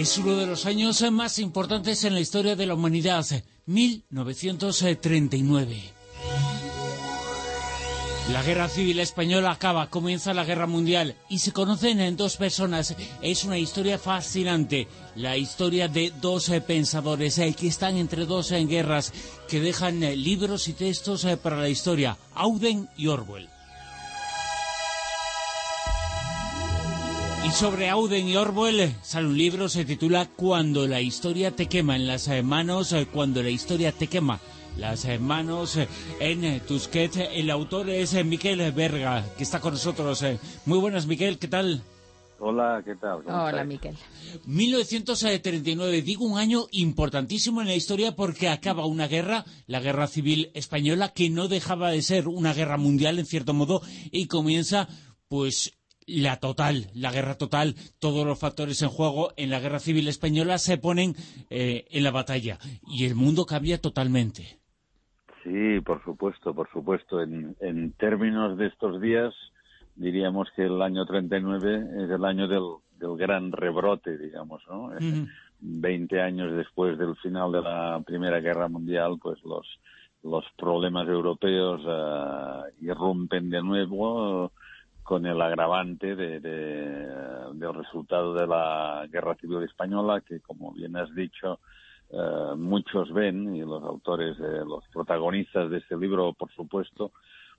Es uno de los años más importantes en la historia de la humanidad, 1939. La guerra civil española acaba, comienza la guerra mundial y se conocen en dos personas. Es una historia fascinante, la historia de dos eh, pensadores eh, que están entre dos en guerras, que dejan eh, libros y textos para la historia, Auden y Orwell. Y sobre Auden y Orwell sale un libro, se titula Cuando la historia te quema en las manos, cuando la historia te quema las manos en Tusquets. El autor es Miquel Berga, que está con nosotros. Muy buenas, Miquel, ¿qué tal? Hola, ¿qué tal? Hola, Miquel. 1939, digo un año importantísimo en la historia porque acaba una guerra, la guerra civil española, que no dejaba de ser una guerra mundial en cierto modo, y comienza, pues, la total, la guerra total, todos los factores en juego en la guerra civil española se ponen eh, en la batalla y el mundo cambia totalmente. Sí, por supuesto, por supuesto. En, en términos de estos días, diríamos que el año 39 es el año del, del gran rebrote, digamos, ¿no? Veinte años después del final de la Primera Guerra Mundial, pues los, los problemas europeos uh, irrumpen de nuevo con el agravante de, de, del resultado de la Guerra Civil Española, que, como bien has dicho, eh, muchos ven, y los autores, eh, los protagonistas de este libro, por supuesto,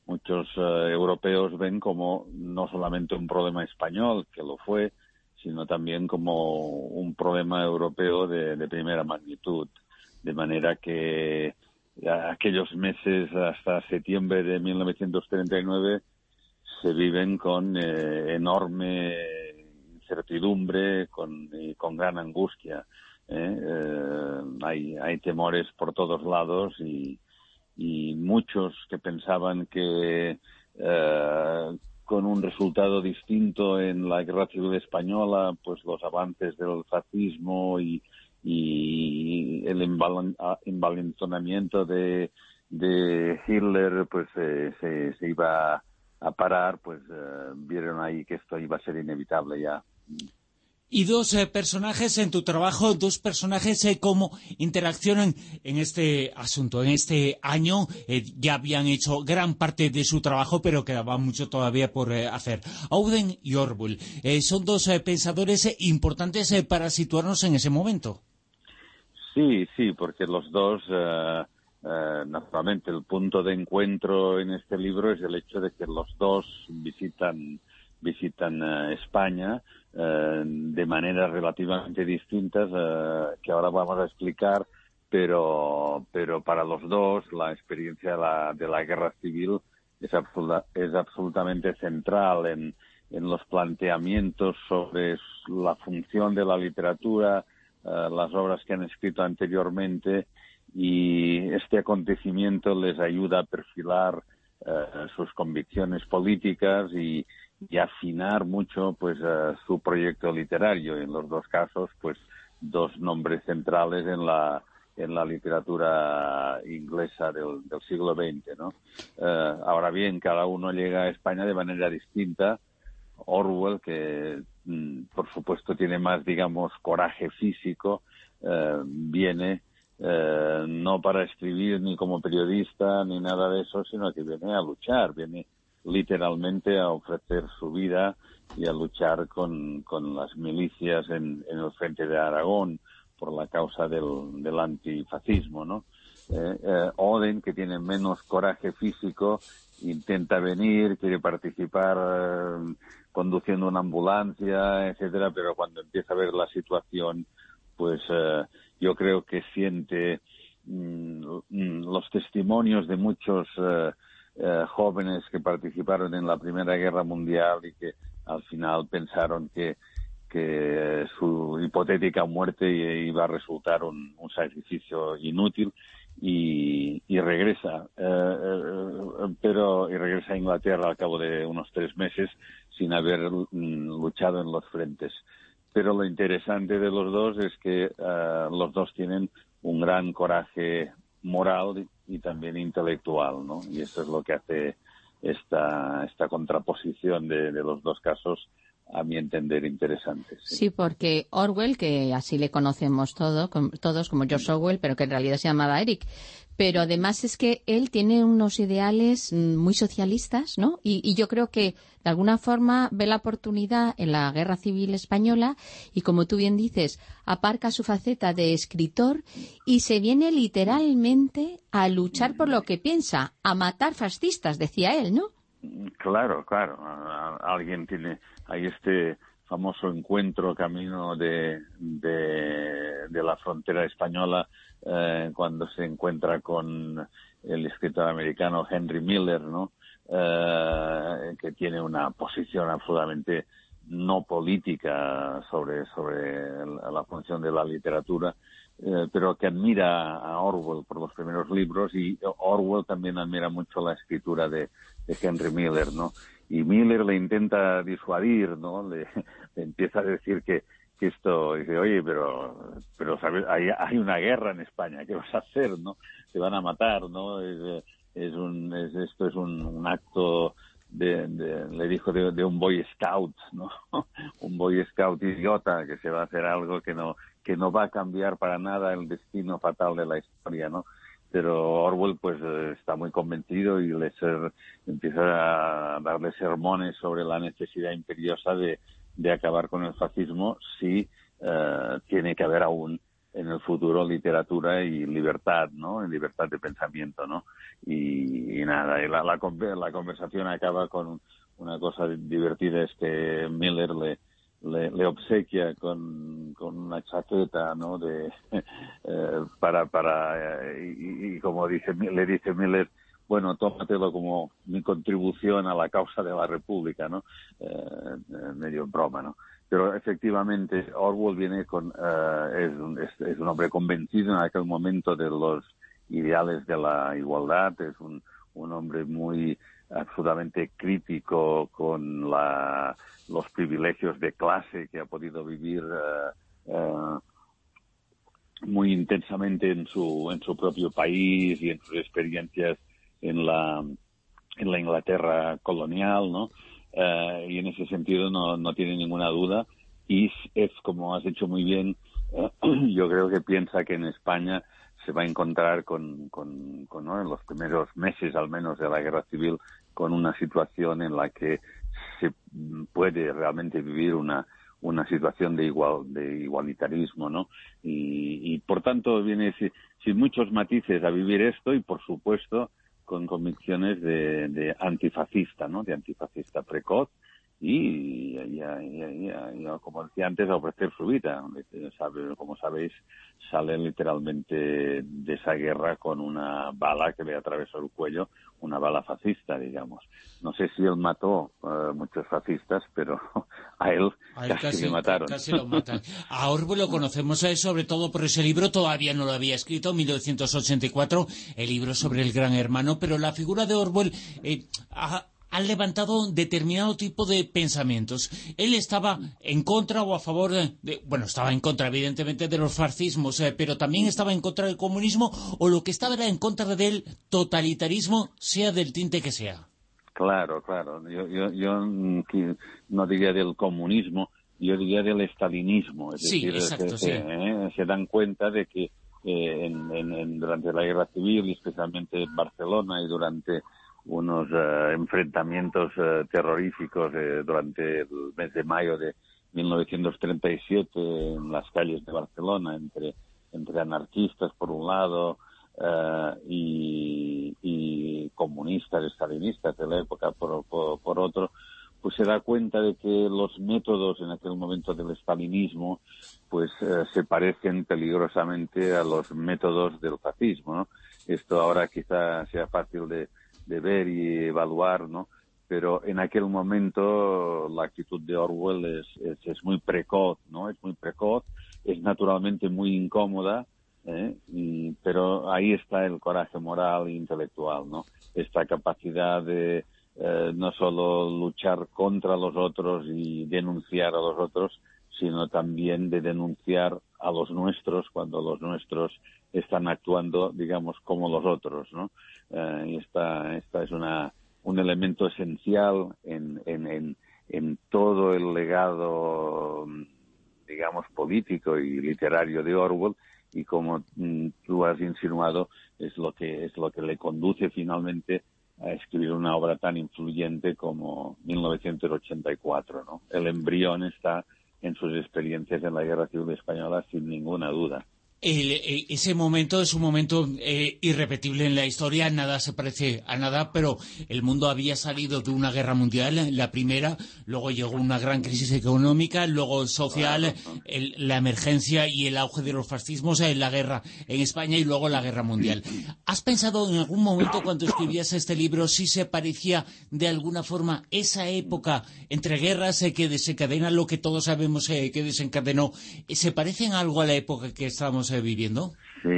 muchos eh, europeos ven como no solamente un problema español, que lo fue, sino también como un problema europeo de, de primera magnitud. De manera que aquellos meses hasta septiembre de 1939 se viven con enorme incertidumbre con, con gran angustia. ¿eh? Eh, hay, hay temores por todos lados y, y muchos que pensaban que eh, con un resultado distinto en la guerra civil española, pues los avances del fascismo y, el envalentonamiento de, de Hitler pues se, se, iba a parar, pues vieron ahí que esto iba a ser inevitable ya y dos eh, personajes en tu trabajo, dos personajes eh, cómo interaccionan en este asunto, en este año. Eh, ya habían hecho gran parte de su trabajo, pero quedaba mucho todavía por hacer. Auden y Orwell son dos pensadores importantes para situarnos en ese momento. Sí, sí, porque los dos, naturalmente, el punto de encuentro en este libro es el hecho de que los dos visitan visitan España, eh, de maneras relativamente distintas eh, que ahora vamos a explicar, pero, pero para los dos la experiencia de la, de la guerra civil es, es absolutamente central en, en los planteamientos sobre la función de la literatura, eh, las obras que han escrito anteriormente y este acontecimiento les ayuda a perfilar sus convicciones políticas y, afinar mucho pues uh, su proyecto literario en los dos casos pues dos nombres centrales en la en la literatura inglesa del, del siglo XX ¿no? Uh, ahora bien cada uno llega a España de manera distinta Orwell que mm, por supuesto tiene más digamos coraje físico uh, viene no para escribir ni como periodista ni nada de eso sino que viene a luchar viene literalmente a ofrecer su vida y a luchar con, con las milicias en, en, el frente de Aragón por la causa del, del antifascismo, ¿no? Eh, eh, Oden, que tiene menos coraje físico, intenta venir, quiere participar eh, conduciendo una ambulancia, etcétera, pero cuando empieza a ver la situación, pues eh, yo creo que siente mm, mm, los testimonios de muchos eh, eh, jóvenes que participaron en la Primera Guerra Mundial y que al final pensaron que, su hipotética muerte iba a resultar un, sacrificio inútil y, y regresa, eh, eh, pero y regresa a Inglaterra al cabo de unos tres meses sin haber mm, luchado en los frentes. Pero lo interesante de los dos es que uh, los dos tienen un gran coraje moral y también intelectual, ¿no? Y eso es lo que hace esta, esta contraposición de los dos casos a mi entender, interesantes. Sí. porque Orwell, que así le conocemos todo, todos como George Orwell, pero que en realidad se llamaba Eric, pero además es que él tiene unos ideales mm, muy socialistas, ¿no? Y, yo creo que de alguna forma ve la oportunidad en la Guerra Civil Española y, como tú bien dices, aparca su faceta de escritor y se viene literalmente a luchar por lo que piensa, a matar fascistas, decía él, ¿no? Claro, claro. Alguien tiene ahí este famoso encuentro camino de, de la frontera española eh, cuando se encuentra con el escritor americano Henry Miller, ¿no? Eh, que tiene una posición absolutamente no política sobre, sobre la función de la literatura, eh, pero que admira a Orwell por los primeros libros y Orwell también admira mucho la escritura de, Henry Miller, ¿no? Y Miller le intenta disuadir, ¿no? le empieza a decir que, que esto dice, oye, pero, pero ¿sabes? Hay, hay una guerra en España, ¿qué vas a hacer, no? Te van a matar, ¿no? Es, un, es, esto es un, un acto de, de, le dijo de, de, un boy scout, ¿no? un boy scout idiota que se va a hacer algo que no, que no va a cambiar para nada el destino fatal de la historia, ¿no? Pero Orwell pues está muy convencido y le ser, empieza a darle sermones sobre la necesidad imperiosa de, acabar con el fascismo si eh, tiene que haber aún en el futuro literatura y libertad, ¿no? Libertad de pensamiento, ¿no? Y, nada, y la, la, conversación acaba con una cosa divertida, es que Miller le, le, obsequia con, con, una chaqueta, ¿no? De, eh, para, para, eh, y, como dice, le dice Miller, bueno, tómatelo como mi contribución a la causa de la República, ¿no? Eh, medio en broma, ¿no? Pero efectivamente Orwell viene con, eh, es, un, es, un hombre convencido en aquel momento de los ideales de la igualdad, es un, un hombre muy absolutamente crítico con la, los privilegios de clase que ha podido vivir eh muy intensamente en su, en su propio país y en sus experiencias en la, en la Inglaterra colonial, ¿no? Eh, y en ese sentido no, no tiene ninguna duda. Y es, como has dicho muy bien, yo creo que piensa que en España se va a encontrar con, con, ¿no? en los primeros meses al menos de la guerra civil con una situación en la que se puede realmente vivir una, una situación de igual de igualitarismo, ¿no? Y, y por tanto viene sin, sin, muchos matices a vivir esto y por supuesto con convicciones de, de antifascista, ¿no? De antifascista precoz y, como decía antes, a ofrecer su vida. como sabéis, sale literalmente de esa guerra con una bala que le atravesó el cuello, una bala fascista, digamos. No sé si él mató uh, muchos fascistas, pero a él, casi, le mataron. Casi lo matan. A Orwell lo conocemos eh, sobre todo por ese libro, todavía no lo había escrito, 1984, el libro sobre el gran hermano, pero la figura de Orwell eh, han levantado determinado tipo de pensamientos. Él estaba en contra o a favor de... Bueno, estaba en contra, evidentemente, de los fascismos, eh, pero también estaba en contra del comunismo, o lo que estaba era en contra del totalitarismo, sea del tinte que sea. Claro, claro. Yo, yo, yo no diría del comunismo, yo diría del estalinismo. Es sí, exacto, se, eh, se, dan cuenta de que eh, en, durante la guerra civil, especialmente en Barcelona y durante unos eh, enfrentamientos eh, terroríficos eh, durante el mes de mayo de 1937 en las calles de Barcelona entre, entre anarquistas por un lado y, y, comunistas, estalinistas de la época por, por, otro, pues se da cuenta de que los métodos en aquel momento del estalinismo pues se parecen peligrosamente a los métodos del fascismo. Esto ahora quizá sea fácil de, de ver y evaluar, ¿no? Pero en aquel momento la actitud de Orwell es, es, muy precoz, ¿no? Es muy precoz, es naturalmente muy incómoda, ¿eh? y, pero ahí está el coraje moral e intelectual, ¿no? Esta capacidad de eh, no solo luchar contra los otros y denunciar a los otros, sino también de denunciar a los nuestros cuando los nuestros están actuando, digamos, como los otros, ¿no? Eh, y esta, esta es una, un elemento esencial en, en, en todo el legado, digamos, político y literario de Orwell y como mm, tú has insinuado es lo que es lo que le conduce finalmente a escribir una obra tan influyente como 1984, ¿no? El embrión está en sus experiencias en la Guerra Civil Española sin ninguna duda. Eh, ese momento es un momento eh, irrepetible en la historia, nada se parece a nada, pero el mundo había salido de una guerra mundial, la primera, luego llegó una gran crisis económica, luego social, la emergencia y el auge de los fascismos, en la guerra en España y luego la guerra mundial. ¿Has pensado en algún momento cuando escribías este libro si se parecía de alguna forma esa época entre guerras eh, que desencadena lo que todos sabemos que desencadenó, se parece en algo a la época que estamos viviendo? Sí,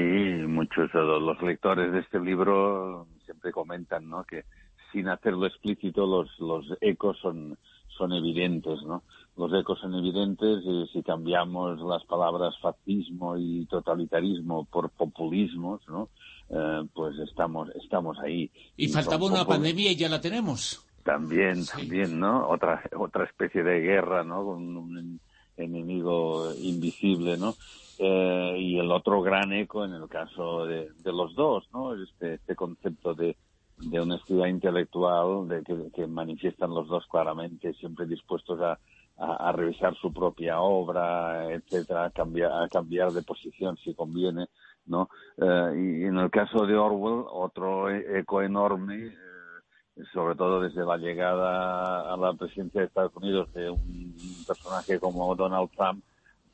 muchos de los lectores de este libro siempre comentan ¿no? que sin hacerlo explícito los, los ecos son, son evidentes, ¿no? Los ecos son evidentes y si cambiamos las palabras fascismo y totalitarismo por populismos, ¿no? Eh, pues estamos, estamos ahí. Y, faltaba una pandemia y ya la tenemos. También, también, ¿no? Otra, otra especie de guerra, ¿no? Con un enemigo invisible, ¿no? Eh, y el otro gran eco en el caso de, los dos, ¿no? Este, este concepto de, de honestidad intelectual de que, manifiestan los dos claramente, siempre dispuestos a, a, revisar su propia obra, etcétera, a cambiar, a cambiar de posición si conviene, ¿no? Eh, y en el caso de Orwell, otro e, eco enorme, eh, sobre todo desde la llegada a la presidencia de Estados Unidos de un personaje como Donald Trump,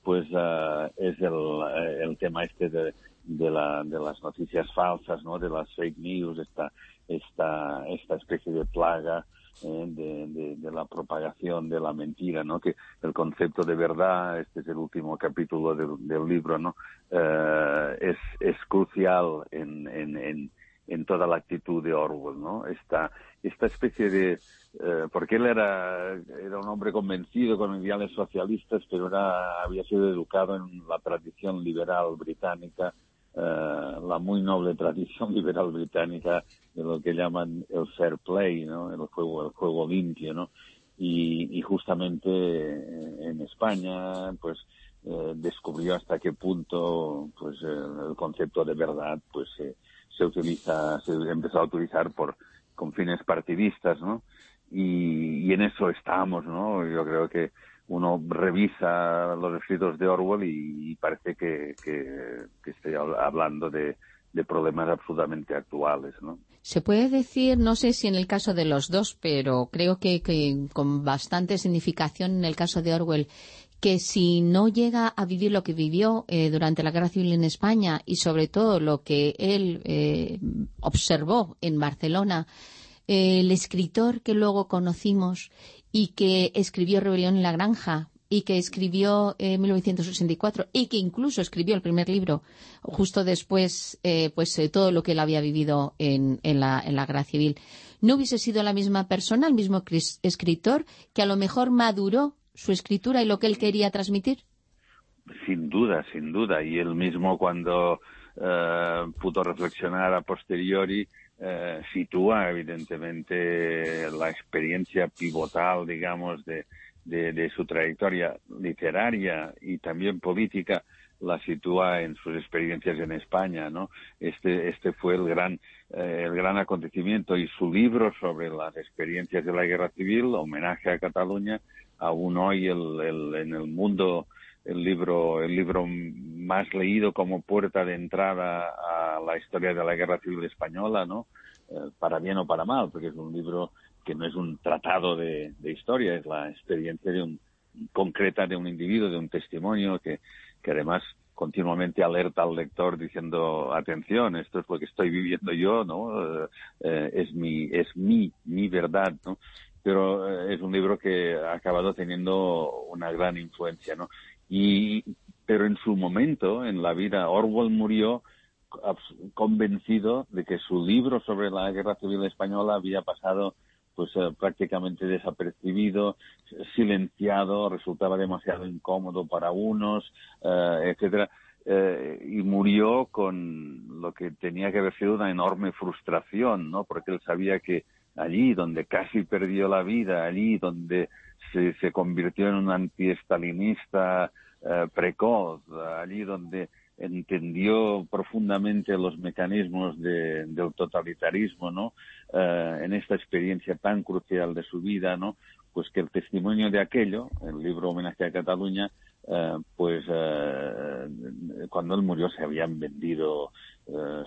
pues uh, es el, eh, el, tema este de, de, la, de, las noticias falsas, ¿no? De las fake news, esta, esta, esta especie de plaga eh, de, de, la propagación de la mentira, ¿no? Que el concepto de verdad, este es el último capítulo del, del libro, ¿no? Uh, es, es crucial en, en, en, en toda la actitud de Orwell, ¿no? Esta, esta especie de... Eh, porque él era, era un hombre convencido con ideales socialistas, pero había sido educado en la tradición liberal británica, eh, la muy noble tradición liberal británica de lo que llaman el fair play, ¿no? El juego, el juego limpio, ¿no? Y, justamente en España, pues, eh, descubrió hasta qué punto, pues, el concepto de verdad, pues, se utiliza, se empezó a utilizar por, con fines partidistas, ¿no? Y, en eso estamos, ¿no? Yo creo que uno revisa los escritos de Orwell y, parece que, que, estoy hablando de, problemas absolutamente actuales, ¿no? Se puede decir, no sé si en el caso de los dos, pero creo que, que, con bastante significación en el caso de Orwell, que si no llega a vivir lo que vivió eh, durante la Guerra Civil en España y sobre todo lo que él eh, observó en Barcelona, eh, el escritor que luego conocimos y que escribió Rebelión en la Granja y que escribió en 1964 y que incluso escribió el primer libro justo después pues todo lo que él había vivido en, en, la, en la Guerra Civil. ¿No hubiese sido la misma persona, el mismo escritor, que a lo mejor maduró su escritura y lo que él quería transmitir? Sin duda, sin duda. Y él mismo cuando eh, pudo reflexionar a posteriori, eh, sitúa evidentemente la experiencia pivotal, digamos, de, su trayectoria literaria y también política la sitúa en sus experiencias en España, ¿no? Este, este fue el gran, eh, el gran acontecimiento y su libro sobre las experiencias de la guerra civil, homenaje a Cataluña, aún hoy el, el, en el mundo el libro el libro más leído como puerta de entrada a la historia de la guerra civil española no eh, para bien o para mal porque es un libro que no es un tratado de, de historia es la experiencia de un concreta de un individuo de un testimonio que que además continuamente alerta al lector diciendo atención esto es lo que estoy viviendo yo no eh, es mi es mi mi verdad no pero eh, es un libro que ha acabado teniendo una gran influencia, ¿no? Y, pero en su momento, en la vida, Orwell murió convencido de que su libro sobre la guerra civil española había pasado pues eh, prácticamente desapercibido, silenciado, resultaba demasiado incómodo para unos, eh, etcétera, y murió con lo que tenía que haber sido una enorme frustración, ¿no? Porque él sabía que allí donde casi perdió la vida, allí donde se, convirtió en un antiestalinista eh, precoz, allí donde entendió profundamente los mecanismos de, del totalitarismo, ¿no? Eh, en esta experiencia tan crucial de su vida, ¿no? Pues que el testimonio de aquello, el libro Homenaje a Cataluña, eh, pues eh, cuando él murió se habían vendido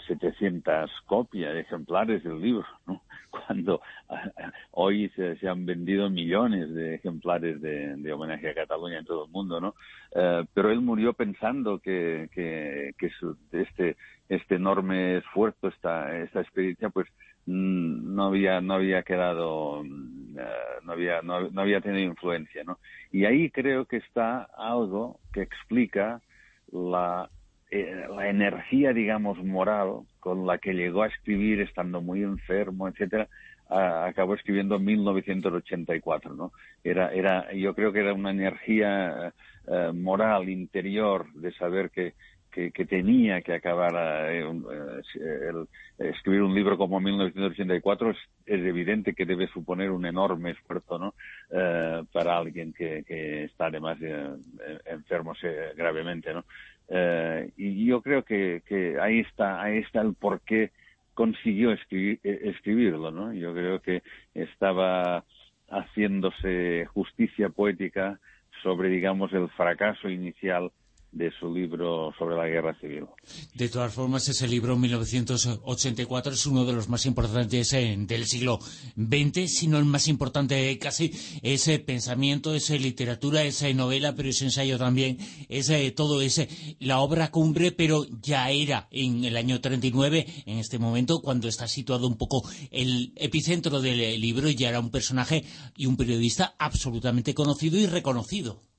700 copias, ejemplares del libro, ¿no? Cuando hoy se, se, han vendido millones de ejemplares de, homenaje a Cataluña en todo el mundo, ¿no? pero él murió pensando que, que, que su, este, este enorme esfuerzo, esta, esta experiencia, pues Mm, no había no había quedado mm, eh, no había no, no, había tenido influencia no y ahí creo que está algo que explica la eh, la energía digamos moral con la que llegó a escribir estando muy enfermo etcétera acabó escribiendo en 1984 no era era yo creo que era una energía eh, moral interior de saber que que, que, tenía que acabar eh, eh, el, escribir un libro como 1984 es, es, evidente que debe suponer un enorme esfuerzo ¿no? Eh, para alguien que, que, está además eh, enfermo gravemente ¿no? Eh, y yo creo que, que, ahí está ahí está el por qué consiguió eh, escribirlo ¿no? yo creo que estaba haciéndose justicia poética sobre digamos el fracaso inicial de su libro sobre la guerra civil. De todas formas, ese libro, 1984, es uno de los más importantes eh, del siglo XX, sino el más importante casi, ese pensamiento, esa literatura, esa novela, pero ese ensayo también, ese, todo ese, la obra cumbre, pero ya era en el año 39, en este momento, cuando está situado un poco el epicentro del libro, ya era un personaje y un periodista absolutamente conocido y reconocido.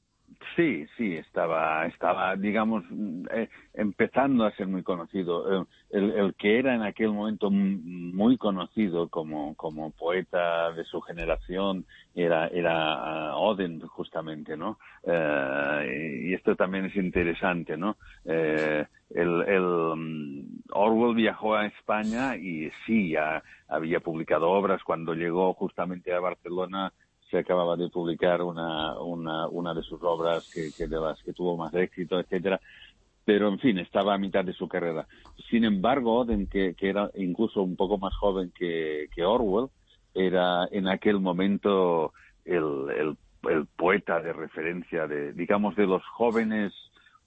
Sí, sí, estaba, estaba digamos, eh, empezando a ser muy conocido. Eh, el, que era en aquel momento muy conocido como, como poeta de su generación era, era uh, Oden, justamente, ¿no? Eh, y esto también es interesante, ¿no? Eh, el, el um, Orwell viajó a España y sí, ya había publicado obras cuando llegó justamente a Barcelona se acababa de publicar una, una, una de sus obras que, que, de las que tuvo más éxito, etcétera. Pero, en fin, estaba a mitad de su carrera. Sin embargo, Oden, que, era incluso un poco más joven que, que Orwell, era en aquel momento el, el, poeta de referencia de, digamos, de los jóvenes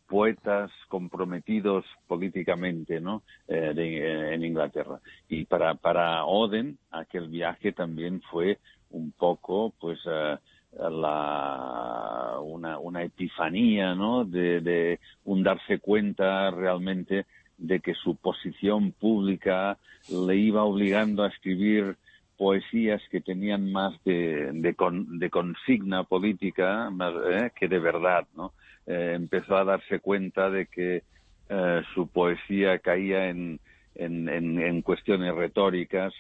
poetas comprometidos políticamente, ¿no? Eh, en Inglaterra. Y para, para Oden, aquel viaje también fue un poco, pues, uh, la, una, una epifanía, ¿no? De, de un darse cuenta realmente de que su posición pública le iba obligando a escribir poesías que tenían más de, de, con, de consigna política más, eh, que de verdad, ¿no? Eh, empezó a darse cuenta de que eh, su poesía caía en, en, en cuestiones retóricas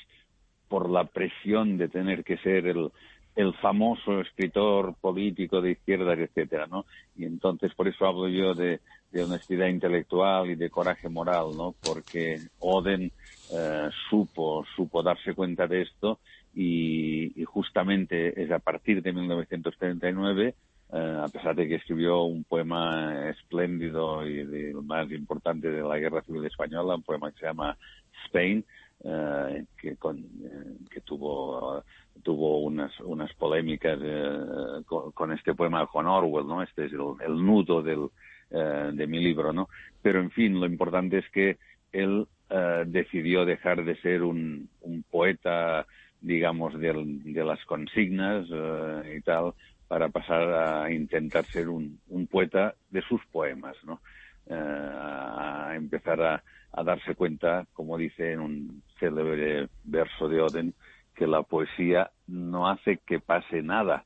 por la presión de tener que ser el, el famoso escritor político de izquierda, etcétera, ¿no? Y entonces por eso hablo yo de, de honestidad intelectual y de coraje moral, ¿no? Porque Oden eh, supo, supo darse cuenta de esto y, justamente es a partir de 1939, eh, a pesar de que escribió un poema espléndido y de, más importante de la Guerra Civil Española, un poema que se llama Spain, eh, que, con, eh, que tuvo tuvo unas unas polémicas eh, con, este poema con Orwell, ¿no? Este es el, el nudo del, eh, de mi libro, ¿no? Pero en fin, lo importante es que él eh, decidió dejar de ser un, un poeta, digamos, del, de las consignas y tal, para pasar a intentar ser un, un poeta de sus poemas, ¿no? a empezar a, a darse cuenta, como dice en un célebre verso de Oden, que la poesía no hace que pase nada,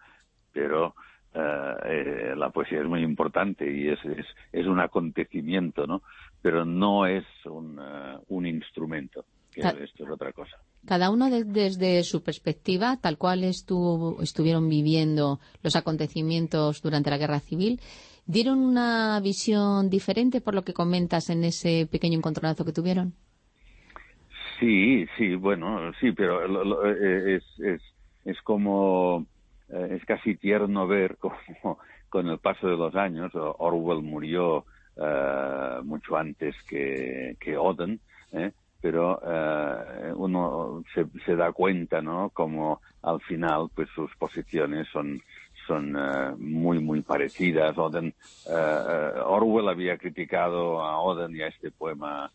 pero eh, eh, la poesía es muy importante y es, es, es, un acontecimiento, ¿no? Pero no es un, uh, un instrumento, que esto es otra cosa. Cada uno de, desde su perspectiva, tal cual estuvo, estuvieron viviendo los acontecimientos durante la Guerra Civil, ¿Dieron una visión diferente por lo que comentas en ese pequeño encontronazo que tuvieron? Sí, sí, bueno, sí, pero es, es, es como, es casi tierno ver cómo con el paso de los años, Orwell murió mucho antes que, que Oden, ¿eh? pero eh, uno se, se, da cuenta, ¿no? Como al final, pues sus posiciones son son uh, muy muy parecidas. Oden, uh, Orwell había criticado a Oden y a este poema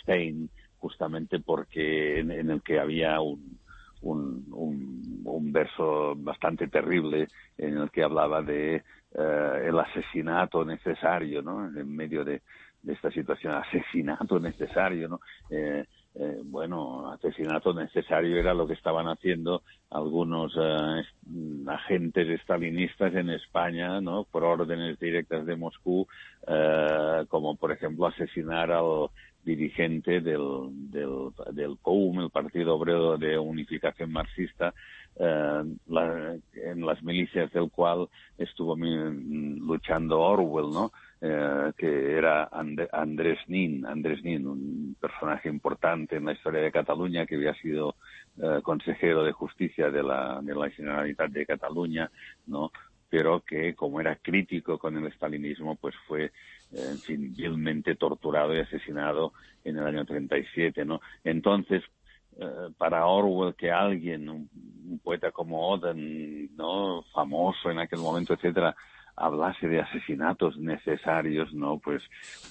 Spain justamente porque en, el que había un, un, verso bastante terrible en el que hablaba de el asesinato necesario, ¿no? En medio de, de esta situación, asesinato necesario, ¿no? Eh, eh, bueno, asesinato necesario era lo que estaban haciendo algunos eh, agentes estalinistas en España, ¿no? Por órdenes directas de Moscú, eh, como por ejemplo asesinar al dirigente del, del, del POUM, el Partido Obrero de Unificación Marxista, eh, en las milicias del cual estuvo luchando Orwell, ¿no? Eh, que era And Andrés Nin, Andrés Nin, un personaje importante en la historia de Cataluña que había sido eh, consejero de justicia de la, de la Generalitat de Cataluña, ¿no? pero que como era crítico con el estalinismo, pues fue, en fin, vilmente torturado y asesinado en el año 37, ¿no? Entonces, eh, para Orwell que alguien, un, un, poeta como Oden, ¿no? Famoso en aquel momento, etcétera, hablase de asesinatos necesarios, ¿no? Pues,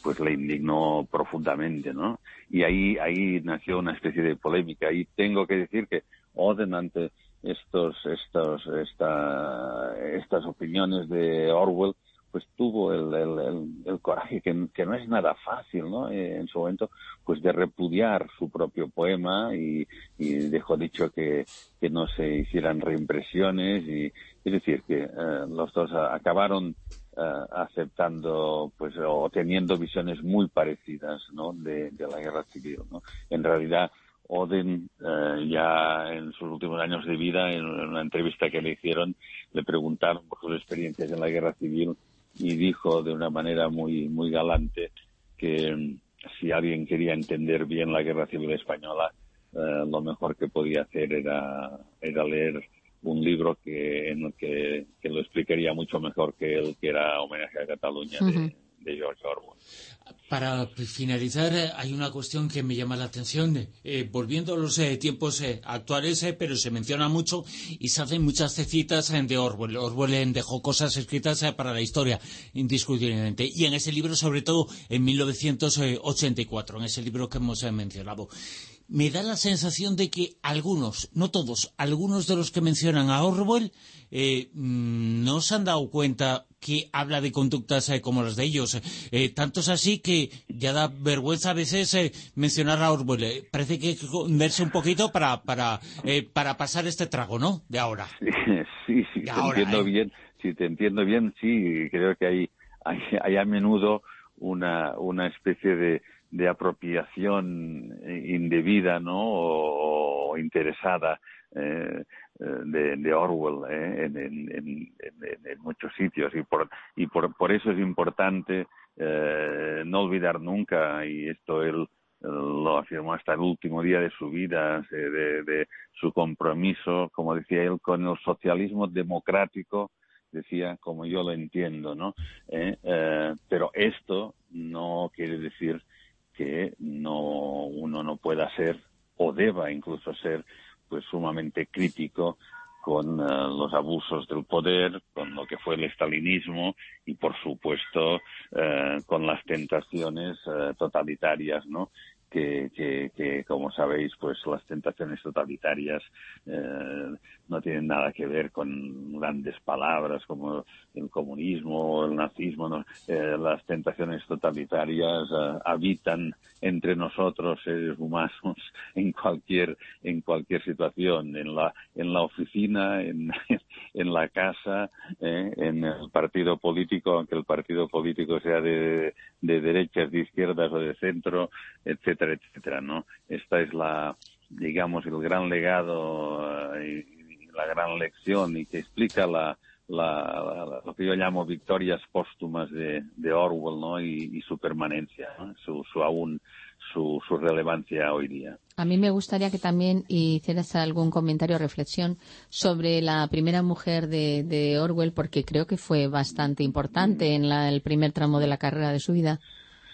pues le indignó profundamente, ¿no? Y ahí, ahí nació una especie de polémica. Y tengo que decir que Oden ante estos, estos, esta, estas opiniones de Orwell, pues tuvo el, el, el, coraje que, que, no es nada fácil, ¿no? Eh, en su momento, pues de repudiar su propio poema y, y dejó dicho que, que no se hicieran reimpresiones y es decir que eh, los dos acabaron eh, aceptando pues o teniendo visiones muy parecidas, ¿no? De, la guerra civil, ¿no? En realidad Oden eh, ya en sus últimos años de vida, en una entrevista que le hicieron, le preguntaron por sus experiencias en la guerra civil y dijo de una manera muy, muy galante que mm, si alguien quería entender bien la guerra civil española, eh, lo mejor que podía hacer era, era leer un libro que, en el que, que, lo explicaría mucho mejor que él, que era Homenaje a Cataluña de George Orwell. Para finalizar, hay una cuestión que me llama la atención. Eh, volviendo a los eh, tiempos eh, actuales, pero se menciona mucho y se hacen muchas citas de Orwell. Orwell dejó cosas escritas para la historia, indiscutiblemente. Y en ese libro, sobre todo, en 1984, en ese libro que hemos mencionado me da la sensación de que algunos, no todos, algunos de los que mencionan a Orwell eh, no se han dado cuenta que habla de conductas eh, como las de ellos. Eh, tanto es así que ya da vergüenza a veces eh, mencionar a Orwell. parece que hay que esconderse un poquito para, para, para pasar este trago, ¿no? De ahora. Sí, sí, te ahora, entiendo bien. Si te entiendo bien, sí, creo que hay, hay, hay a menudo una, una especie de, de apropiación indebida, ¿no? O, o interesada eh, de, de, Orwell eh, en, muchos sitios y por y por, por eso es importante eh, no olvidar nunca y esto él lo afirmó hasta el último día de su vida, de, de, su compromiso, como decía él, con el socialismo democrático, decía, como yo lo entiendo, ¿no? Eh, eh, pero esto no quiere decir que no uno no pueda ser o deba incluso ser pues sumamente crítico con uh, los abusos del poder, con lo que fue el estalinismo y, por supuesto, uh, con las tentaciones uh, totalitarias, ¿no? Que, que, que, como sabéis, pues las tentaciones totalitarias eh, no tienen nada que ver con grandes palabras como el comunismo o el nazismo. ¿no? Eh, las tentaciones totalitarias eh, habitan entre nosotros, seres humanos, en cualquier, en cualquier situación, en la, en la oficina, en, la casa, eh, en el partido político, aunque el partido político sea de, de derechas, de izquierdas o de centro, etcétera, etcétera, ¿no? Esta es la, digamos, el gran legado y la gran lección y que explica la, la, lo que yo llamo victorias póstumas de, Orwell ¿no? y, su permanencia, su, su aún su, su relevancia hoy día. A mí me gustaría que también hicieras algún comentario o reflexión sobre la primera mujer de, de Orwell, porque creo que fue bastante importante en la, el primer tramo de la carrera de su vida.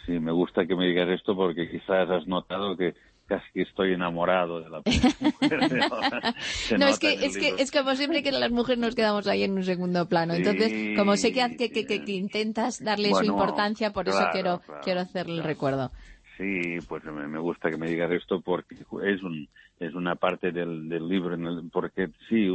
Sí, me gusta que me digas esto porque quizás has notado que casi estoy enamorado de la mujer. no, es que, es que es como siempre que las mujeres nos quedamos ahí en un segundo plano. Entonces, como sé que, que, que, intentas darle su importancia, por eso quiero, quiero hacerle el recuerdo. Sí, pues me, gusta que me digas esto porque es un es una parte del, del libro, porque sí,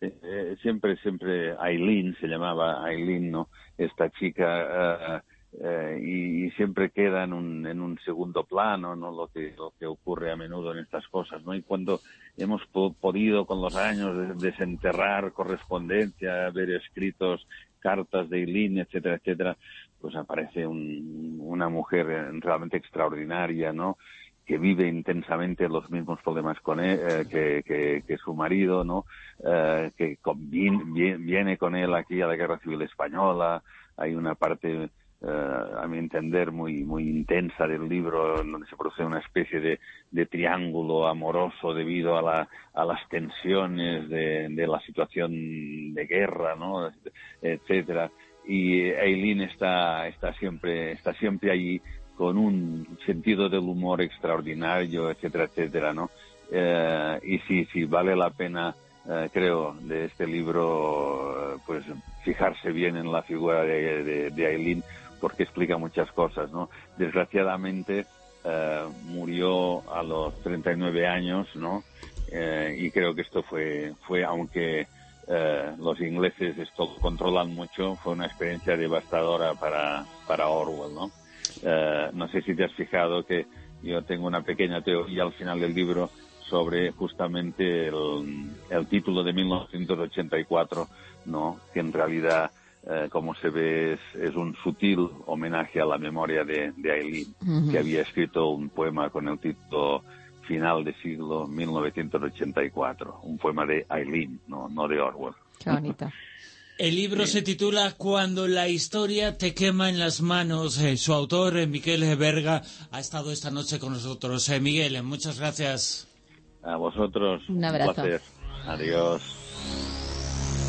eh, eh, siempre, siempre Aileen se llamaba Aileen, ¿no? Esta chica uh, eh, y, siempre queda en un, en un segundo plano no lo que lo que ocurre a menudo en estas cosas no y cuando hemos podido con los años desenterrar correspondencia ver escritos cartas de Eileen etcétera etcétera pues aparece una mujer realmente extraordinaria no que vive intensamente los mismos problemas con él, eh, que, que, su marido, ¿no? Eh, que viene con él aquí a la Guerra Civil Española. Hay una parte eh, a mi entender, muy, muy intensa del libro, donde se produce una especie de, de triángulo amoroso debido a, la, a las tensiones de, de, la situación de guerra, ¿no? etcétera. Y Eileen está, está siempre, está siempre allí con un sentido del humor extraordinario, etcétera, etcétera, ¿no? Eh, y sí, sí, vale la pena, eh, creo, de este libro, pues fijarse bien en la figura de, de, de Eileen, porque explica muchas cosas, ¿no? Desgraciadamente eh, murió a los 39 años, ¿no? Eh, y creo que esto fue, fue aunque eh, los ingleses esto controlan mucho, fue una experiencia devastadora para, para Orwell, ¿no? no sé si te has fijado que yo tengo una pequeña teoría al final del libro sobre justamente el, el título de 1984, ¿no? Que en realidad eh, como se ve, es, un sutil homenaje a la memoria de, de Aileen, que había escrito un poema con el título Final de siglo 1984, un poema de Aileen, no, no de Orwell. Qué bonito. El libro se titula Cuando la historia te quema en las manos. Eh, su autor, eh, Miguel Berga, ha estado esta noche con nosotros. Miguel, muchas gracias. A vosotros. Un abrazo. Adiós.